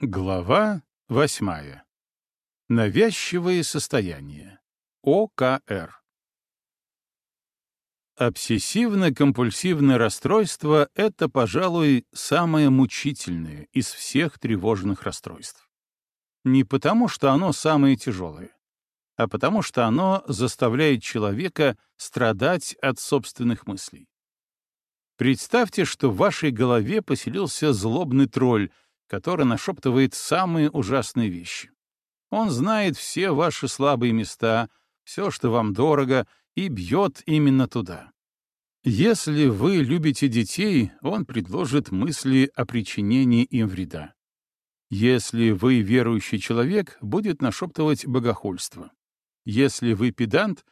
Глава восьмая. Навязчивые состояния. ОКР. Обсессивно-компульсивное расстройство — это, пожалуй, самое мучительное из всех тревожных расстройств. Не потому, что оно самое тяжелое, а потому, что оно заставляет человека страдать от собственных мыслей. Представьте, что в вашей голове поселился злобный тролль — который нашептывает самые ужасные вещи. Он знает все ваши слабые места, все, что вам дорого, и бьет именно туда. Если вы любите детей, он предложит мысли о причинении им вреда. Если вы верующий человек, будет нашептывать богохульство. Если вы педант,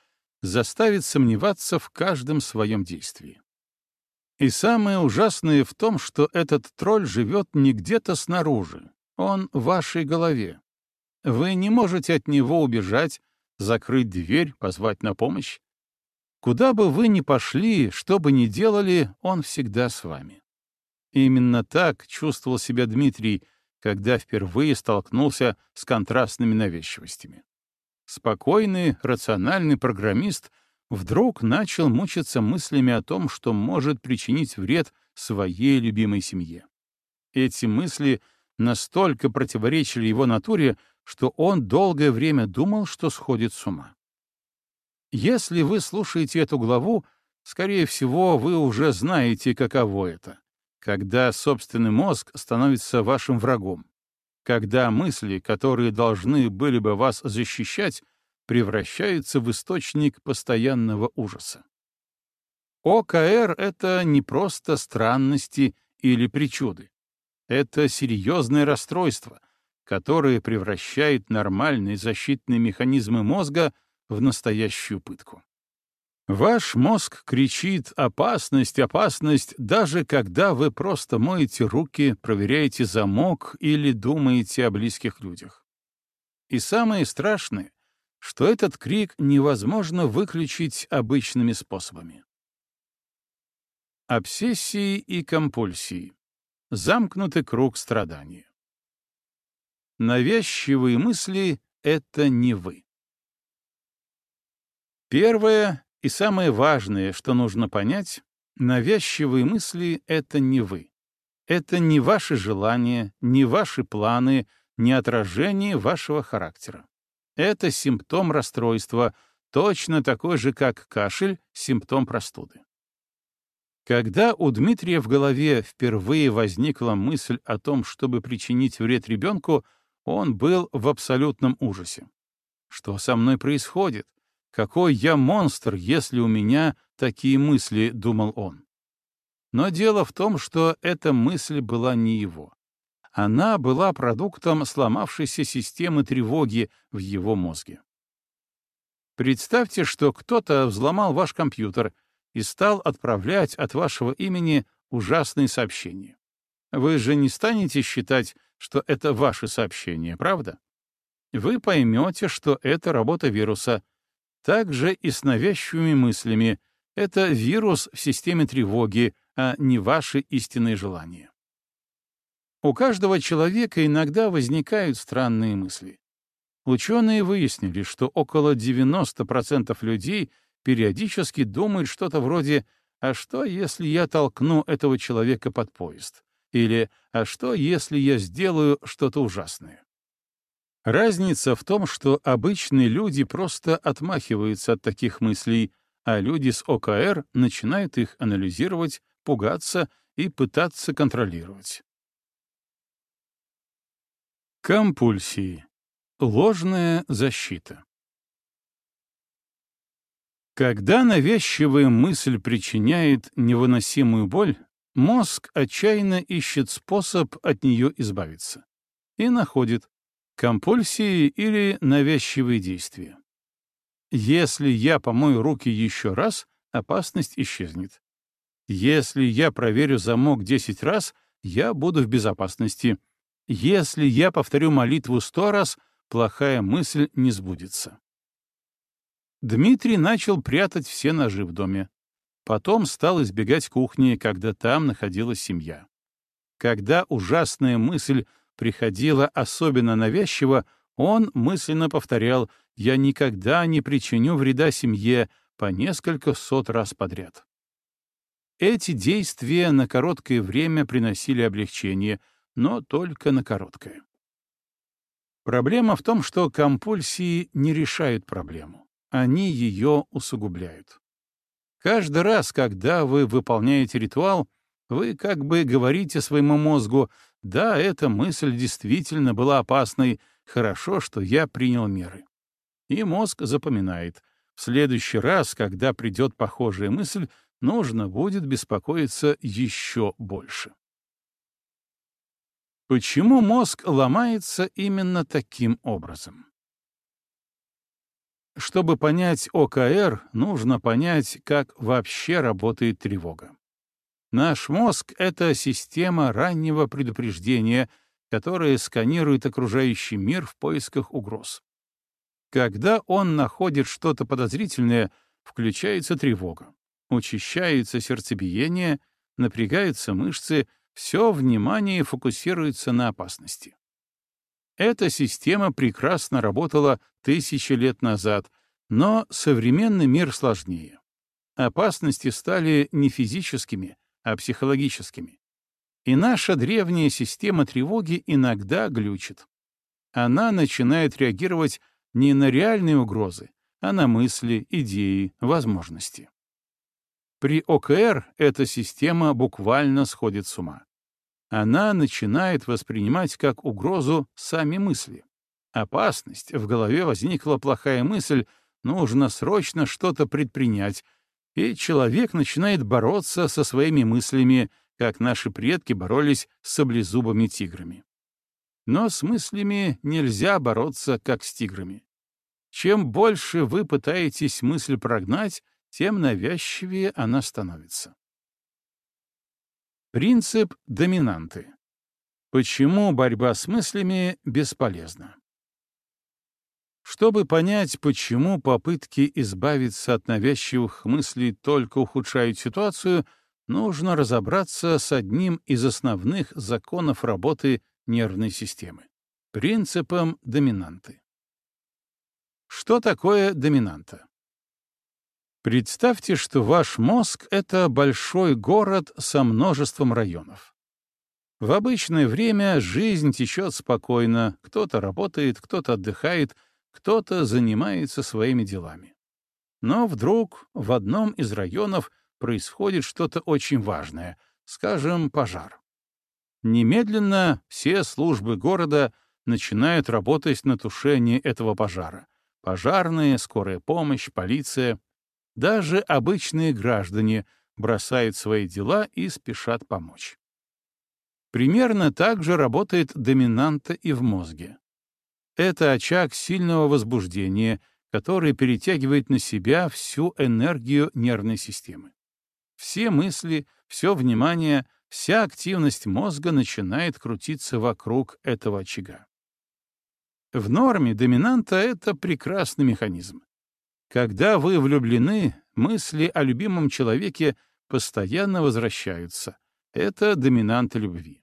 заставит сомневаться в каждом своем действии. И самое ужасное в том, что этот тролль живет не где-то снаружи, он в вашей голове. Вы не можете от него убежать, закрыть дверь, позвать на помощь. Куда бы вы ни пошли, что бы ни делали, он всегда с вами. Именно так чувствовал себя Дмитрий, когда впервые столкнулся с контрастными навязчивостями. Спокойный, рациональный программист — вдруг начал мучиться мыслями о том, что может причинить вред своей любимой семье. Эти мысли настолько противоречили его натуре, что он долгое время думал, что сходит с ума. Если вы слушаете эту главу, скорее всего, вы уже знаете, каково это, когда собственный мозг становится вашим врагом, когда мысли, которые должны были бы вас защищать, превращаются в источник постоянного ужаса. ОКР — это не просто странности или причуды. Это серьезное расстройство, которое превращает нормальные защитные механизмы мозга в настоящую пытку. Ваш мозг кричит «опасность, опасность», даже когда вы просто моете руки, проверяете замок или думаете о близких людях. И самое страшное, что этот крик невозможно выключить обычными способами. Обсессии и компульсии. Замкнутый круг страдания. Навязчивые мысли — это не вы. Первое и самое важное, что нужно понять, навязчивые мысли — это не вы. Это не ваши желания, не ваши планы, не отражение вашего характера. Это симптом расстройства, точно такой же, как кашель, симптом простуды. Когда у Дмитрия в голове впервые возникла мысль о том, чтобы причинить вред ребенку, он был в абсолютном ужасе. Что со мной происходит? Какой я монстр, если у меня такие мысли, думал он. Но дело в том, что эта мысль была не его. Она была продуктом сломавшейся системы тревоги в его мозге. Представьте, что кто-то взломал ваш компьютер и стал отправлять от вашего имени ужасные сообщения. Вы же не станете считать, что это ваши сообщения, правда? Вы поймете, что это работа вируса. Так же и с навязчивыми мыслями. Это вирус в системе тревоги, а не ваши истинные желания. У каждого человека иногда возникают странные мысли. Ученые выяснили, что около 90% людей периодически думают что-то вроде «А что, если я толкну этого человека под поезд?» или «А что, если я сделаю что-то ужасное?» Разница в том, что обычные люди просто отмахиваются от таких мыслей, а люди с ОКР начинают их анализировать, пугаться и пытаться контролировать. Компульсии. Ложная защита. Когда навязчивая мысль причиняет невыносимую боль, мозг отчаянно ищет способ от нее избавиться и находит компульсии или навязчивые действия. Если я помою руки еще раз, опасность исчезнет. Если я проверю замок 10 раз, я буду в безопасности — если я повторю молитву сто раз, плохая мысль не сбудется. Дмитрий начал прятать все ножи в доме. Потом стал избегать кухни, когда там находилась семья. Когда ужасная мысль приходила особенно навязчиво, он мысленно повторял «Я никогда не причиню вреда семье» по несколько сот раз подряд. Эти действия на короткое время приносили облегчение, но только на короткое. Проблема в том, что компульсии не решают проблему. Они ее усугубляют. Каждый раз, когда вы выполняете ритуал, вы как бы говорите своему мозгу, да, эта мысль действительно была опасной, хорошо, что я принял меры. И мозг запоминает. В следующий раз, когда придет похожая мысль, нужно будет беспокоиться еще больше. Почему мозг ломается именно таким образом? Чтобы понять ОКР, нужно понять, как вообще работает тревога. Наш мозг — это система раннего предупреждения, которая сканирует окружающий мир в поисках угроз. Когда он находит что-то подозрительное, включается тревога учащается сердцебиение, напрягаются мышцы, все внимание фокусируется на опасности. Эта система прекрасно работала тысячи лет назад, но современный мир сложнее. Опасности стали не физическими, а психологическими. И наша древняя система тревоги иногда глючит. Она начинает реагировать не на реальные угрозы, а на мысли, идеи, возможности. При ОКР эта система буквально сходит с ума. Она начинает воспринимать как угрозу сами мысли. Опасность, в голове возникла плохая мысль, нужно срочно что-то предпринять, и человек начинает бороться со своими мыслями, как наши предки боролись с саблезубыми тиграми. Но с мыслями нельзя бороться, как с тиграми. Чем больше вы пытаетесь мысль прогнать, тем навязчивее она становится. Принцип доминанты. Почему борьба с мыслями бесполезна? Чтобы понять, почему попытки избавиться от навязчивых мыслей только ухудшают ситуацию, нужно разобраться с одним из основных законов работы нервной системы — принципом доминанты. Что такое доминанта? Представьте, что ваш мозг — это большой город со множеством районов. В обычное время жизнь течет спокойно, кто-то работает, кто-то отдыхает, кто-то занимается своими делами. Но вдруг в одном из районов происходит что-то очень важное, скажем, пожар. Немедленно все службы города начинают работать на тушение этого пожара. Пожарные, скорая помощь, полиция. Даже обычные граждане бросают свои дела и спешат помочь. Примерно так же работает доминанта и в мозге. Это очаг сильного возбуждения, который перетягивает на себя всю энергию нервной системы. Все мысли, все внимание, вся активность мозга начинает крутиться вокруг этого очага. В норме доминанта — это прекрасный механизм. Когда вы влюблены, мысли о любимом человеке постоянно возвращаются. Это доминанта любви.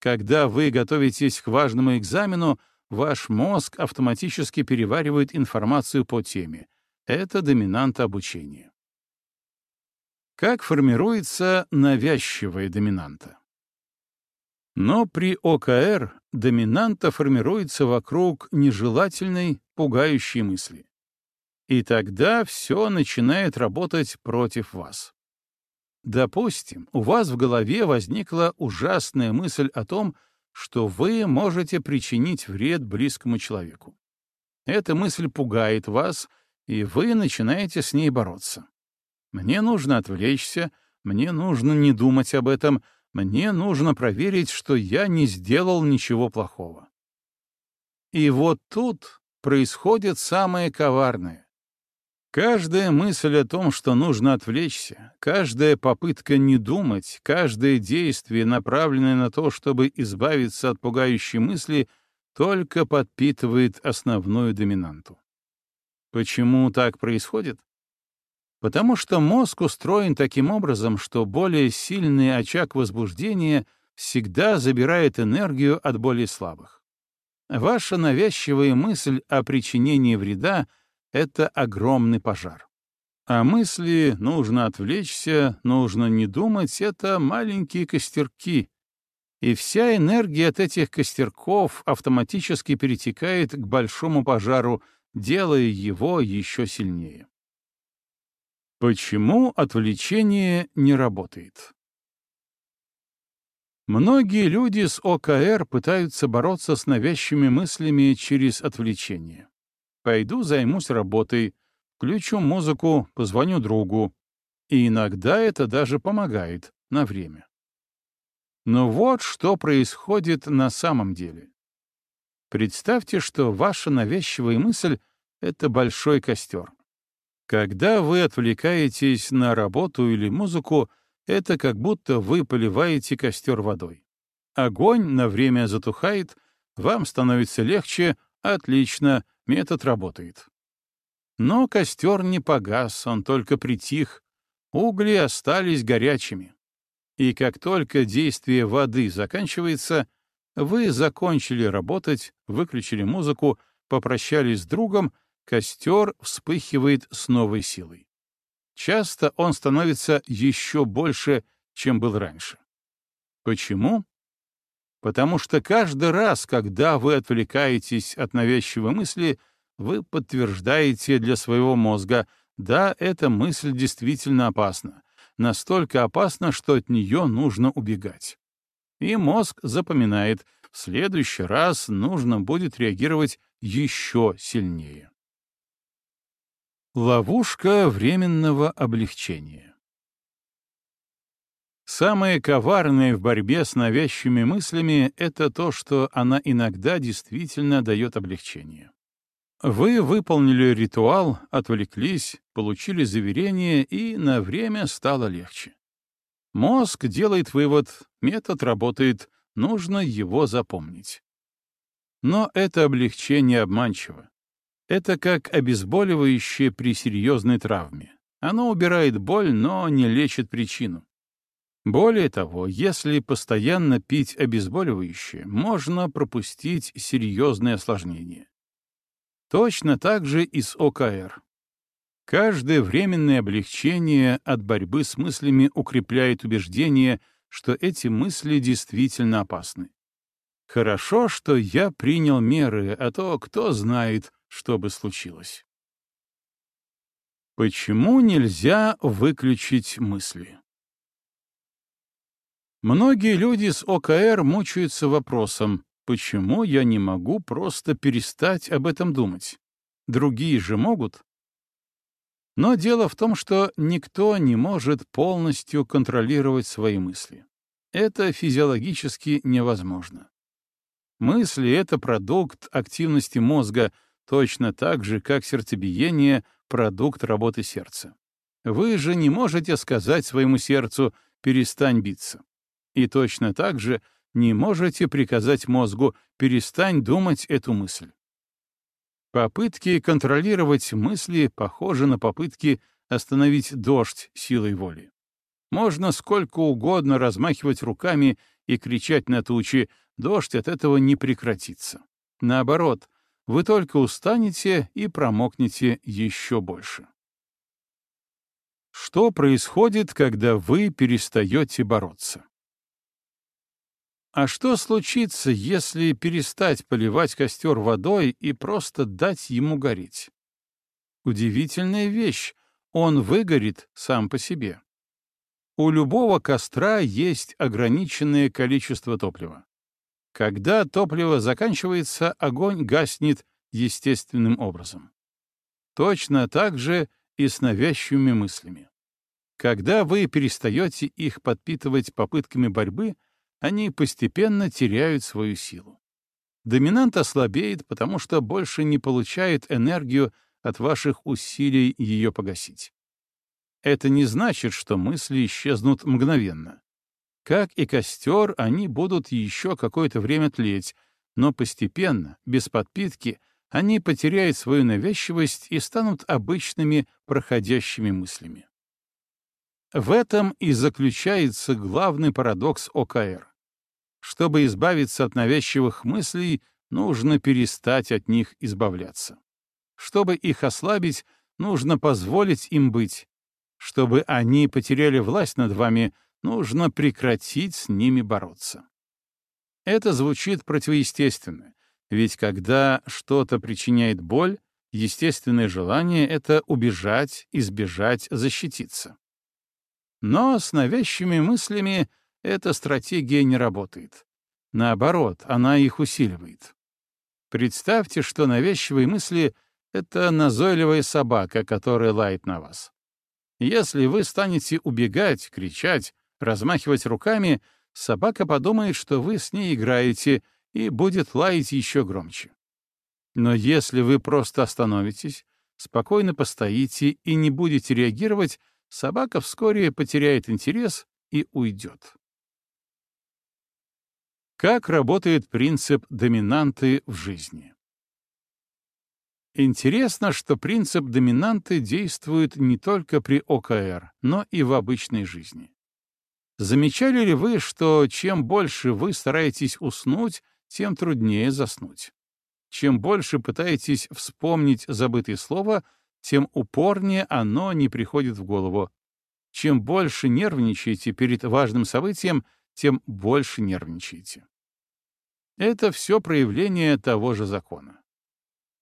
Когда вы готовитесь к важному экзамену, ваш мозг автоматически переваривает информацию по теме. Это доминанта обучения. Как формируется навязчивая доминанта? Но при ОКР доминанта формируется вокруг нежелательной, пугающей мысли. И тогда все начинает работать против вас. Допустим, у вас в голове возникла ужасная мысль о том, что вы можете причинить вред близкому человеку. Эта мысль пугает вас, и вы начинаете с ней бороться. Мне нужно отвлечься, мне нужно не думать об этом, мне нужно проверить, что я не сделал ничего плохого. И вот тут происходит самое коварное. Каждая мысль о том, что нужно отвлечься, каждая попытка не думать, каждое действие, направленное на то, чтобы избавиться от пугающей мысли, только подпитывает основную доминанту. Почему так происходит? Потому что мозг устроен таким образом, что более сильный очаг возбуждения всегда забирает энергию от более слабых. Ваша навязчивая мысль о причинении вреда — это огромный пожар. А мысли «нужно отвлечься», «нужно не думать» — это маленькие костерки, и вся энергия от этих костерков автоматически перетекает к большому пожару, делая его еще сильнее. Почему отвлечение не работает? Многие люди с ОКР пытаются бороться с навязчивыми мыслями через отвлечение. Пойду займусь работой, включу музыку, позвоню другу. И иногда это даже помогает на время. Но вот что происходит на самом деле. Представьте, что ваша навязчивая мысль — это большой костер. Когда вы отвлекаетесь на работу или музыку, это как будто вы поливаете костер водой. Огонь на время затухает, вам становится легче, отлично, метод работает. Но костер не погас, он только притих, угли остались горячими. И как только действие воды заканчивается, вы закончили работать, выключили музыку, попрощались с другом, костер вспыхивает с новой силой. Часто он становится еще больше, чем был раньше. Почему? Потому что каждый раз, когда вы отвлекаетесь от навязчивой мысли, вы подтверждаете для своего мозга, да, эта мысль действительно опасна, настолько опасна, что от нее нужно убегать. И мозг запоминает, в следующий раз нужно будет реагировать еще сильнее. Ловушка временного облегчения Самое коварное в борьбе с навязчивыми мыслями — это то, что она иногда действительно дает облегчение. Вы выполнили ритуал, отвлеклись, получили заверение, и на время стало легче. Мозг делает вывод, метод работает, нужно его запомнить. Но это облегчение обманчиво. Это как обезболивающее при серьезной травме. Оно убирает боль, но не лечит причину. Более того, если постоянно пить обезболивающее, можно пропустить серьезные осложнения. Точно так же и с ОКР. Каждое временное облегчение от борьбы с мыслями укрепляет убеждение, что эти мысли действительно опасны. Хорошо, что я принял меры, а то кто знает, что бы случилось. Почему нельзя выключить мысли? Многие люди с ОКР мучаются вопросом, Почему я не могу просто перестать об этом думать? Другие же могут. Но дело в том, что никто не может полностью контролировать свои мысли. Это физиологически невозможно. Мысли — это продукт активности мозга, точно так же, как сердцебиение — продукт работы сердца. Вы же не можете сказать своему сердцу «перестань биться». И точно так же — не можете приказать мозгу «перестань думать эту мысль». Попытки контролировать мысли похожи на попытки остановить дождь силой воли. Можно сколько угодно размахивать руками и кричать на тучи, дождь от этого не прекратится. Наоборот, вы только устанете и промокнете еще больше. Что происходит, когда вы перестаете бороться? А что случится, если перестать поливать костер водой и просто дать ему гореть? Удивительная вещь, он выгорит сам по себе. У любого костра есть ограниченное количество топлива. Когда топливо заканчивается, огонь гаснет естественным образом. Точно так же и с навязчивыми мыслями. Когда вы перестаете их подпитывать попытками борьбы, они постепенно теряют свою силу. Доминант ослабеет, потому что больше не получает энергию от ваших усилий ее погасить. Это не значит, что мысли исчезнут мгновенно. Как и костер, они будут еще какое-то время тлеть, но постепенно, без подпитки, они потеряют свою навязчивость и станут обычными проходящими мыслями. В этом и заключается главный парадокс ОКР. Чтобы избавиться от навязчивых мыслей, нужно перестать от них избавляться. Чтобы их ослабить, нужно позволить им быть. Чтобы они потеряли власть над вами, нужно прекратить с ними бороться. Это звучит противоестественно, ведь когда что-то причиняет боль, естественное желание — это убежать, избежать, защититься. Но с навязчивыми мыслями эта стратегия не работает. Наоборот, она их усиливает. Представьте, что навязчивые мысли — это назойливая собака, которая лает на вас. Если вы станете убегать, кричать, размахивать руками, собака подумает, что вы с ней играете, и будет лаять еще громче. Но если вы просто остановитесь, спокойно постоите и не будете реагировать, собака вскоре потеряет интерес и уйдет. Как работает принцип доминанты в жизни? Интересно, что принцип доминанты действует не только при ОКР, но и в обычной жизни. Замечали ли вы, что чем больше вы стараетесь уснуть, тем труднее заснуть? Чем больше пытаетесь вспомнить забытое слово, тем упорнее оно не приходит в голову. Чем больше нервничаете перед важным событием, тем больше нервничаете. Это все проявление того же закона.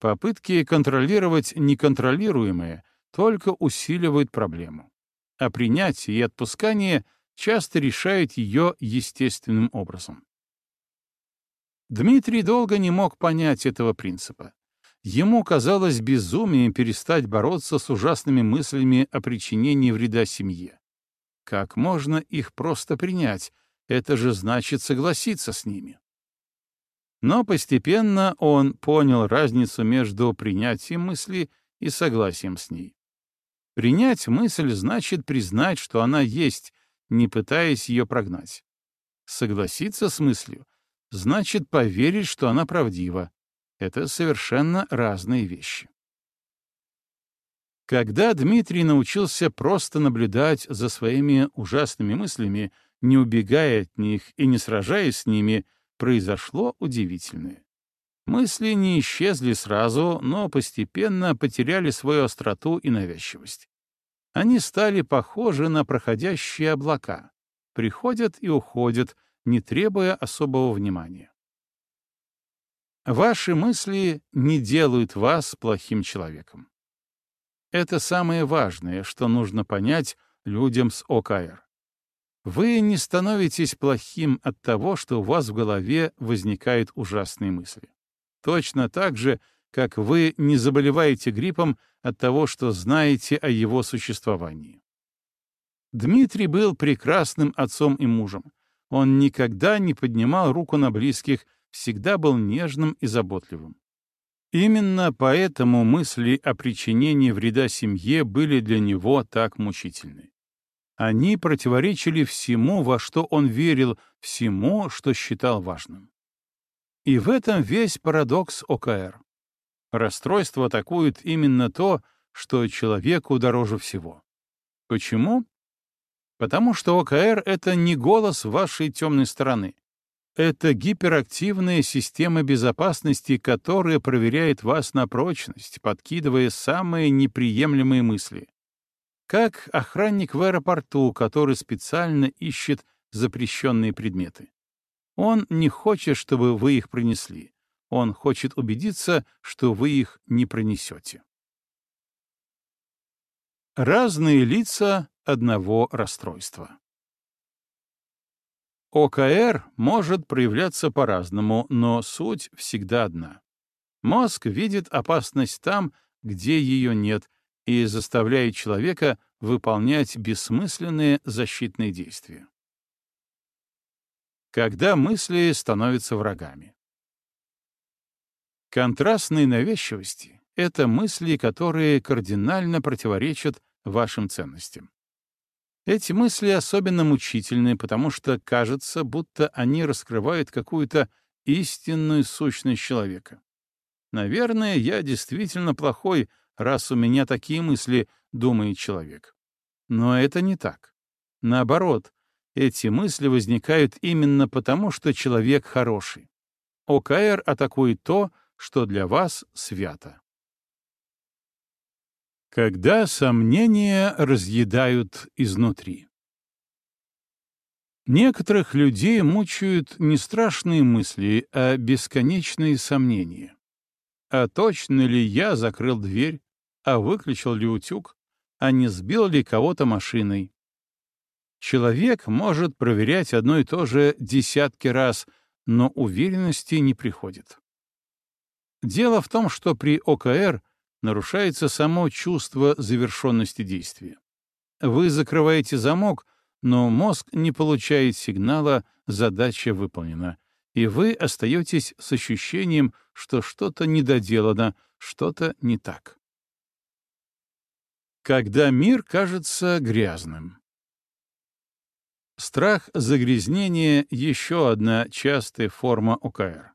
Попытки контролировать неконтролируемое только усиливают проблему, а принятие и отпускание часто решают ее естественным образом. Дмитрий долго не мог понять этого принципа. Ему казалось безумием перестать бороться с ужасными мыслями о причинении вреда семье. Как можно их просто принять? Это же значит согласиться с ними. Но постепенно он понял разницу между принятием мысли и согласием с ней. Принять мысль значит признать, что она есть, не пытаясь ее прогнать. Согласиться с мыслью значит поверить, что она правдива. Это совершенно разные вещи. Когда Дмитрий научился просто наблюдать за своими ужасными мыслями, не убегая от них и не сражаясь с ними, произошло удивительное. Мысли не исчезли сразу, но постепенно потеряли свою остроту и навязчивость. Они стали похожи на проходящие облака, приходят и уходят, не требуя особого внимания. Ваши мысли не делают вас плохим человеком. Это самое важное, что нужно понять людям с ОКР. Вы не становитесь плохим от того, что у вас в голове возникают ужасные мысли. Точно так же, как вы не заболеваете гриппом от того, что знаете о его существовании. Дмитрий был прекрасным отцом и мужем. Он никогда не поднимал руку на близких, всегда был нежным и заботливым. Именно поэтому мысли о причинении вреда семье были для него так мучительны. Они противоречили всему, во что он верил, всему, что считал важным. И в этом весь парадокс ОКР. Расстройство атакует именно то, что человеку дороже всего. Почему? Потому что ОКР — это не голос вашей темной стороны. Это гиперактивная система безопасности, которая проверяет вас на прочность, подкидывая самые неприемлемые мысли как охранник в аэропорту, который специально ищет запрещенные предметы. Он не хочет, чтобы вы их принесли. Он хочет убедиться, что вы их не пронесете. Разные лица одного расстройства. ОКР может проявляться по-разному, но суть всегда одна. Мозг видит опасность там, где ее нет, и заставляет человека выполнять бессмысленные защитные действия. Когда мысли становятся врагами. Контрастные навязчивости — это мысли, которые кардинально противоречат вашим ценностям. Эти мысли особенно мучительны, потому что кажется, будто они раскрывают какую-то истинную сущность человека. Наверное, я действительно плохой, раз у меня такие мысли, думает человек. Но это не так. Наоборот, эти мысли возникают именно потому, что человек хороший. ОКР атакует то, что для вас свято. Когда сомнения разъедают изнутри. Некоторых людей мучают не страшные мысли, а бесконечные сомнения. А точно ли я закрыл дверь, а выключил ли утюг, а не сбил ли кого-то машиной? Человек может проверять одно и то же десятки раз, но уверенности не приходит. Дело в том, что при ОКР нарушается само чувство завершенности действия. Вы закрываете замок, но мозг не получает сигнала «задача выполнена», и вы остаетесь с ощущением, что что-то недоделано, что-то не так. Когда мир кажется грязным. Страх загрязнения — еще одна частая форма ОКР.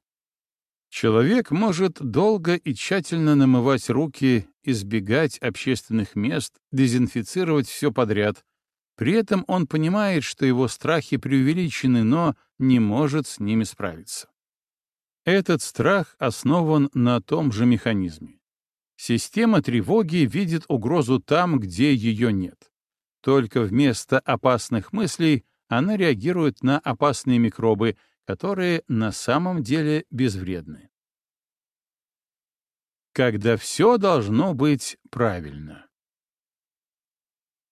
Человек может долго и тщательно намывать руки, избегать общественных мест, дезинфицировать все подряд, при этом он понимает, что его страхи преувеличены, но не может с ними справиться. Этот страх основан на том же механизме. Система тревоги видит угрозу там, где ее нет. Только вместо опасных мыслей она реагирует на опасные микробы, которые на самом деле безвредны. Когда все должно быть правильно.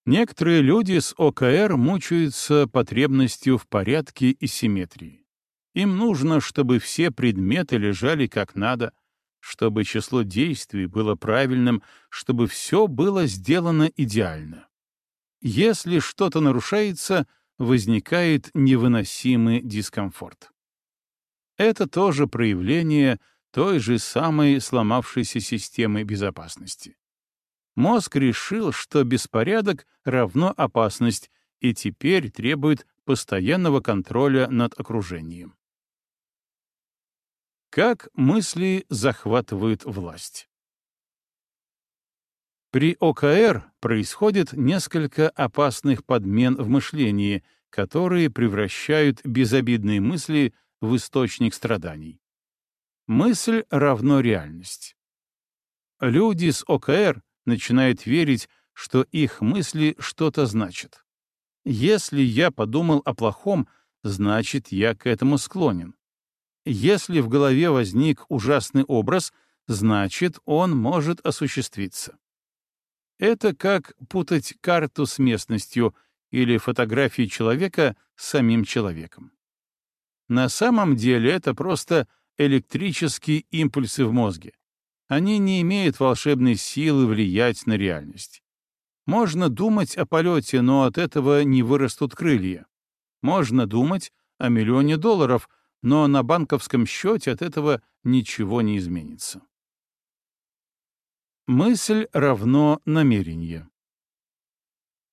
Некоторые люди с ОКР мучаются потребностью в порядке и симметрии. Им нужно, чтобы все предметы лежали как надо, чтобы число действий было правильным, чтобы все было сделано идеально. Если что-то нарушается, возникает невыносимый дискомфорт. Это тоже проявление той же самой сломавшейся системы безопасности. Мозг решил, что беспорядок равно опасность, и теперь требует постоянного контроля над окружением. Как мысли захватывают власть? При ОКР происходит несколько опасных подмен в мышлении, которые превращают безобидные мысли в источник страданий. Мысль равно реальность. Люди с ОКР начинает верить, что их мысли что-то значат. Если я подумал о плохом, значит, я к этому склонен. Если в голове возник ужасный образ, значит, он может осуществиться. Это как путать карту с местностью или фотографии человека с самим человеком. На самом деле это просто электрические импульсы в мозге, они не имеют волшебной силы влиять на реальность. Можно думать о полете, но от этого не вырастут крылья. Можно думать о миллионе долларов, но на банковском счете от этого ничего не изменится. Мысль равно намерение.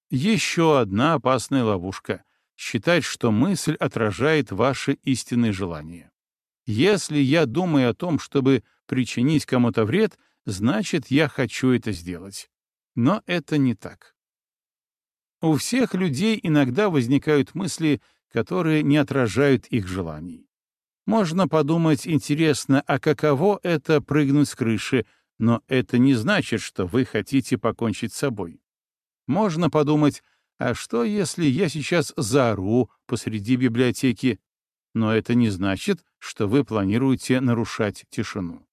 Еще одна опасная ловушка — считать, что мысль отражает ваши истинные желания. Если я думаю о том, чтобы причинить кому-то вред, значит, я хочу это сделать. Но это не так. У всех людей иногда возникают мысли, которые не отражают их желаний. Можно подумать, интересно, а каково это прыгнуть с крыши, но это не значит, что вы хотите покончить с собой. Можно подумать, а что, если я сейчас заору посреди библиотеки? Но это не значит, что вы планируете нарушать тишину.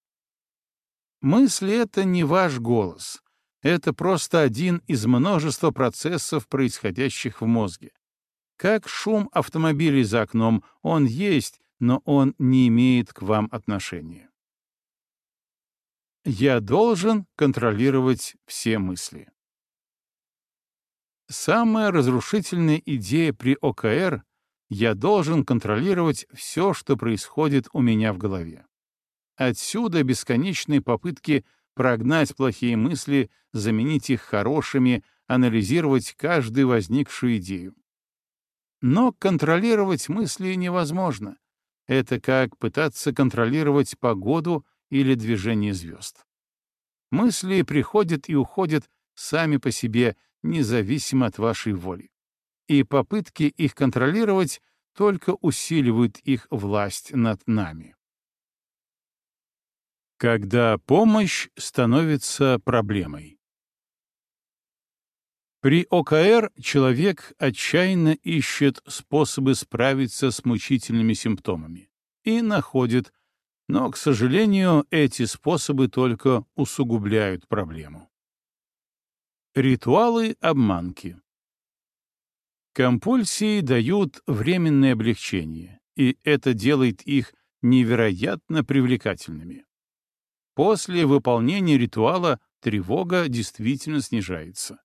Мысль — это не ваш голос. Это просто один из множества процессов, происходящих в мозге. Как шум автомобилей за окном, он есть, но он не имеет к вам отношения. Я должен контролировать все мысли. Самая разрушительная идея при ОКР — я должен контролировать все, что происходит у меня в голове. Отсюда бесконечные попытки прогнать плохие мысли, заменить их хорошими, анализировать каждую возникшую идею. Но контролировать мысли невозможно. Это как пытаться контролировать погоду или движение звезд. Мысли приходят и уходят сами по себе, независимо от вашей воли. и попытки их контролировать только усиливают их власть над нами. Когда помощь становится проблемой. При ОКР человек отчаянно ищет способы справиться с мучительными симптомами и находит, но, к сожалению, эти способы только усугубляют проблему. Ритуалы обманки Компульсии дают временное облегчение, и это делает их невероятно привлекательными. После выполнения ритуала тревога действительно снижается.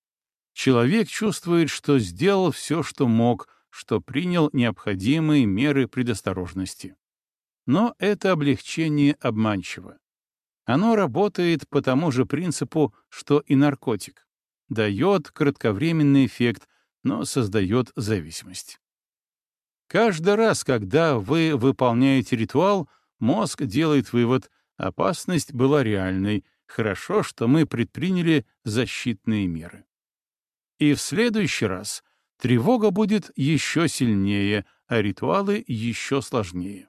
Человек чувствует, что сделал все, что мог, что принял необходимые меры предосторожности. Но это облегчение обманчиво. Оно работает по тому же принципу, что и наркотик. Дает кратковременный эффект, но создает зависимость. Каждый раз, когда вы выполняете ритуал, мозг делает вывод, опасность была реальной, хорошо, что мы предприняли защитные меры. И в следующий раз тревога будет еще сильнее, а ритуалы еще сложнее.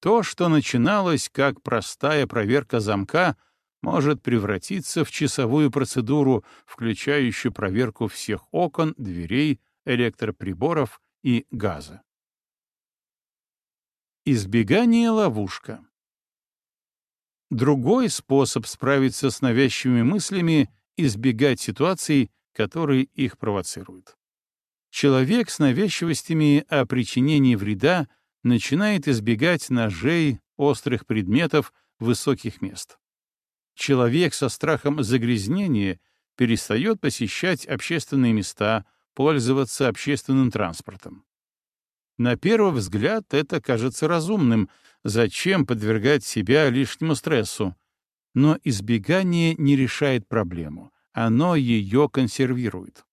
То, что начиналось как простая проверка замка — может превратиться в часовую процедуру, включающую проверку всех окон, дверей, электроприборов и газа. Избегание ловушка. Другой способ справиться с навязчивыми мыслями — избегать ситуаций, которые их провоцируют. Человек с навязчивостями о причинении вреда начинает избегать ножей, острых предметов, высоких мест человек со страхом загрязнения перестает посещать общественные места, пользоваться общественным транспортом. На первый взгляд это кажется разумным. Зачем подвергать себя лишнему стрессу? Но избегание не решает проблему. Оно ее консервирует.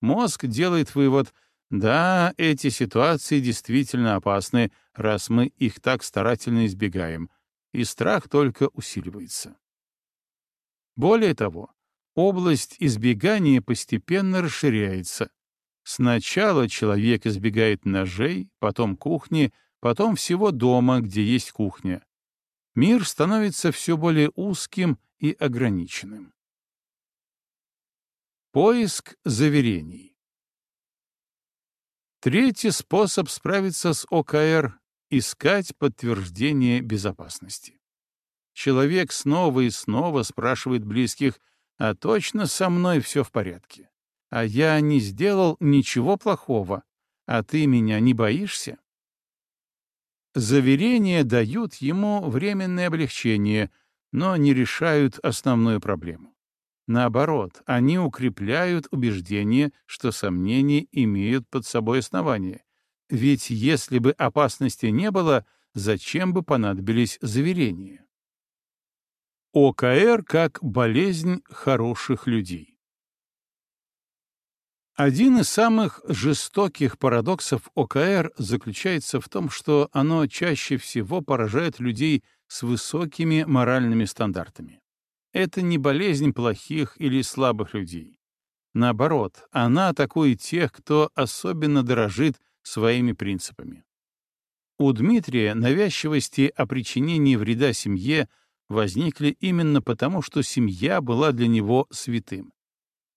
Мозг делает вывод — да, эти ситуации действительно опасны, раз мы их так старательно избегаем, и страх только усиливается. Более того, область избегания постепенно расширяется. Сначала человек избегает ножей, потом кухни, потом всего дома, где есть кухня. Мир становится все более узким и ограниченным. Поиск заверений. Третий способ справиться с ОКР — искать подтверждение безопасности. Человек снова и снова спрашивает близких, а точно со мной все в порядке? А я не сделал ничего плохого, а ты меня не боишься? Заверения дают ему временное облегчение, но не решают основную проблему. Наоборот, они укрепляют убеждение, что сомнения имеют под собой основание. Ведь если бы опасности не было, зачем бы понадобились заверения? ОКР как болезнь хороших людей. Один из самых жестоких парадоксов ОКР заключается в том, что оно чаще всего поражает людей с высокими моральными стандартами. Это не болезнь плохих или слабых людей. Наоборот, она атакует тех, кто особенно дорожит своими принципами. У Дмитрия навязчивости о причинении вреда семье возникли именно потому, что семья была для него святым.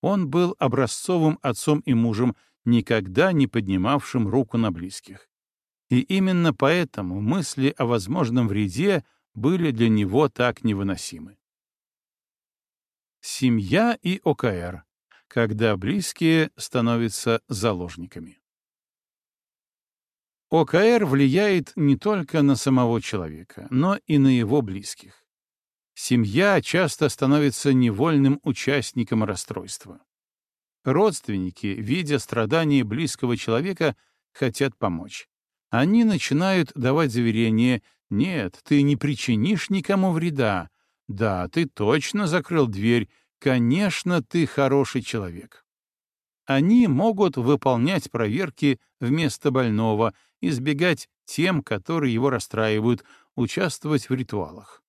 Он был образцовым отцом и мужем, никогда не поднимавшим руку на близких. И именно поэтому мысли о возможном вреде были для него так невыносимы. Семья и ОКР, когда близкие становятся заложниками. ОКР влияет не только на самого человека, но и на его близких семья часто становится невольным участником расстройства. Родственники, видя страдания близкого человека, хотят помочь. Они начинают давать заверения «нет, ты не причинишь никому вреда», «да, ты точно закрыл дверь», «конечно, ты хороший человек». Они могут выполнять проверки вместо больного, избегать тем, которые его расстраивают, участвовать в ритуалах.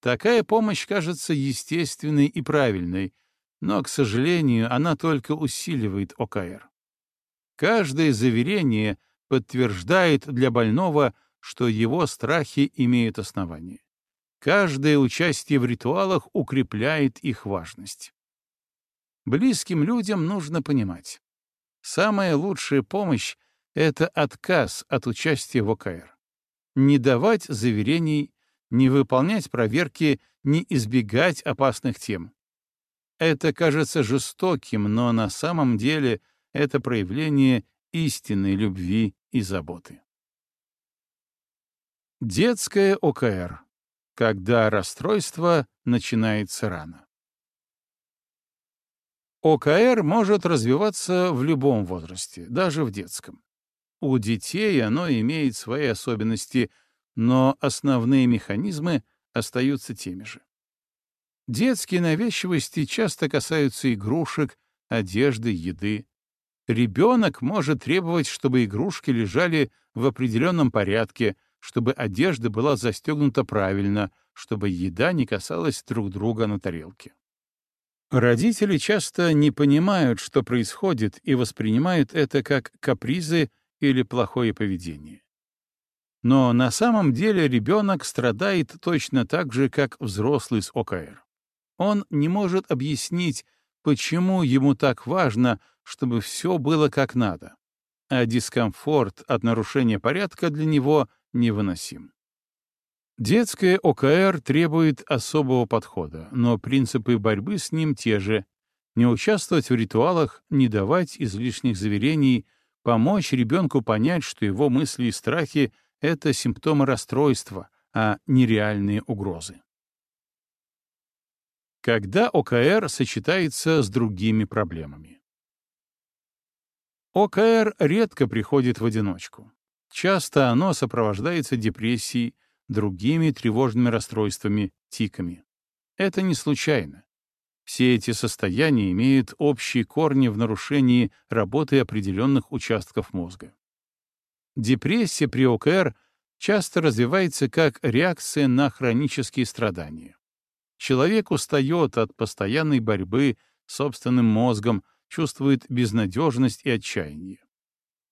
Такая помощь кажется естественной и правильной, но, к сожалению, она только усиливает ОКР. Каждое заверение подтверждает для больного, что его страхи имеют основание. Каждое участие в ритуалах укрепляет их важность. Близким людям нужно понимать. Самая лучшая помощь — это отказ от участия в ОКР. Не давать заверений, не выполнять проверки, не избегать опасных тем. Это кажется жестоким, но на самом деле это проявление истинной любви и заботы. Детское ОКР. Когда расстройство начинается рано. ОКР может развиваться в любом возрасте, даже в детском. У детей оно имеет свои особенности, но основные механизмы остаются теми же. Детские навязчивости часто касаются игрушек, одежды, еды. Ребенок может требовать, чтобы игрушки лежали в определенном порядке, чтобы одежда была застегнута правильно, чтобы еда не касалась друг друга на тарелке. Родители часто не понимают, что происходит, и воспринимают это как капризы или плохое поведение. Но на самом деле ребенок страдает точно так же, как взрослый с ОКР. Он не может объяснить, почему ему так важно, чтобы все было как надо, а дискомфорт от нарушения порядка для него невыносим. Детское ОКР требует особого подхода, но принципы борьбы с ним те же — не участвовать в ритуалах, не давать излишних заверений, помочь ребенку понять, что его мысли и страхи — это симптомы расстройства, а не реальные угрозы когда ОКР сочетается с другими проблемами. ОКР редко приходит в одиночку. Часто оно сопровождается депрессией, другими тревожными расстройствами, тиками. Это не случайно. Все эти состояния имеют общие корни в нарушении работы определенных участков мозга. Депрессия при ОКР часто развивается как реакция на хронические страдания. Человек устает от постоянной борьбы с собственным мозгом, чувствует безнадежность и отчаяние.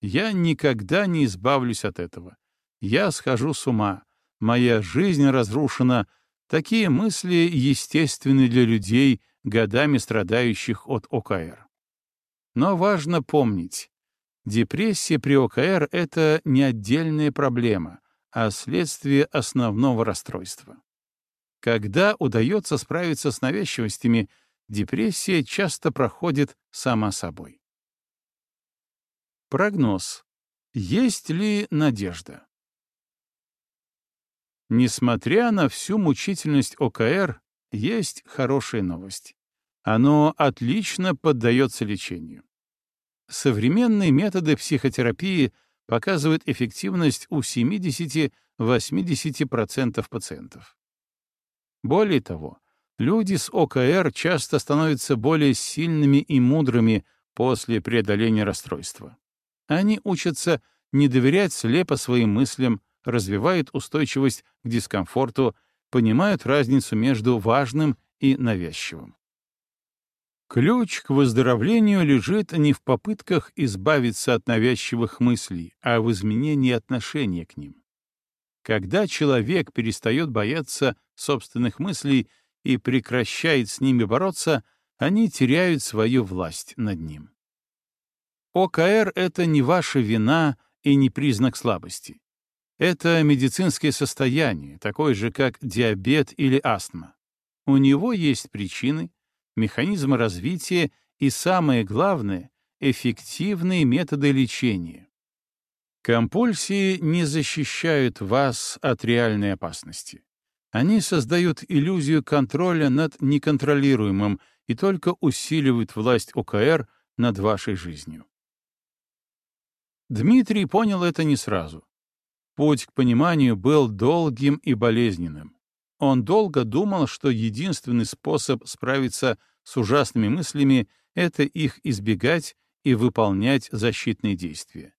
Я никогда не избавлюсь от этого. Я схожу с ума. Моя жизнь разрушена. Такие мысли естественны для людей, годами страдающих от ОКР. Но важно помнить, депрессия при ОКР — это не отдельная проблема, а следствие основного расстройства. Когда удается справиться с навязчивостями, депрессия часто проходит сама собой. Прогноз. Есть ли надежда? Несмотря на всю мучительность ОКР, есть хорошая новость. Оно отлично поддается лечению. Современные методы психотерапии показывают эффективность у 70-80% пациентов. Более того, люди с ОКР часто становятся более сильными и мудрыми после преодоления расстройства. Они учатся не доверять слепо своим мыслям, развивают устойчивость к дискомфорту, понимают разницу между важным и навязчивым. Ключ к выздоровлению лежит не в попытках избавиться от навязчивых мыслей, а в изменении отношения к ним. Когда человек перестает бояться собственных мыслей и прекращает с ними бороться, они теряют свою власть над ним. ОКР — это не ваша вина и не признак слабости. Это медицинское состояние, такое же, как диабет или астма. У него есть причины, механизмы развития и, самое главное, эффективные методы лечения. Компульсии не защищают вас от реальной опасности. Они создают иллюзию контроля над неконтролируемым и только усиливают власть ОКР над вашей жизнью. Дмитрий понял это не сразу. Путь к пониманию был долгим и болезненным. Он долго думал, что единственный способ справиться с ужасными мыслями — это их избегать и выполнять защитные действия.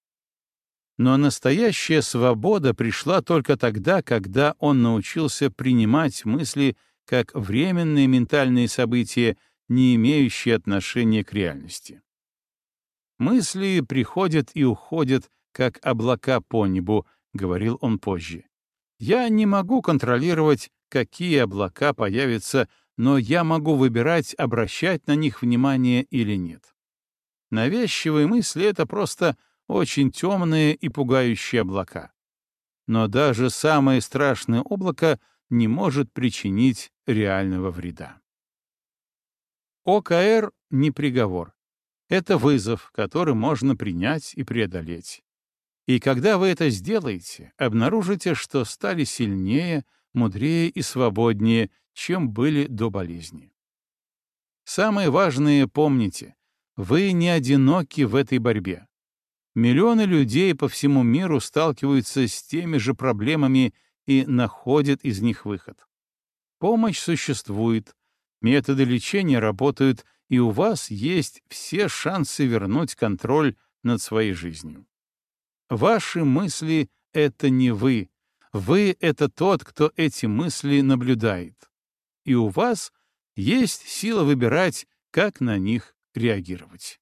Но настоящая свобода пришла только тогда, когда он научился принимать мысли как временные ментальные события, не имеющие отношения к реальности. Мысли приходят и уходят, как облака по небу, — говорил он позже. Я не могу контролировать, какие облака появятся, но я могу выбирать, обращать на них внимание или нет. Навязчивые мысли — это просто очень темные и пугающие облака. Но даже самое страшное облако не может причинить реального вреда. ОКР — не приговор. Это вызов, который можно принять и преодолеть. И когда вы это сделаете, обнаружите, что стали сильнее, мудрее и свободнее, чем были до болезни. Самое важное помните, вы не одиноки в этой борьбе. Миллионы людей по всему миру сталкиваются с теми же проблемами и находят из них выход. Помощь существует, методы лечения работают, и у вас есть все шансы вернуть контроль над своей жизнью. Ваши мысли — это не вы. Вы — это тот, кто эти мысли наблюдает. И у вас есть сила выбирать, как на них реагировать.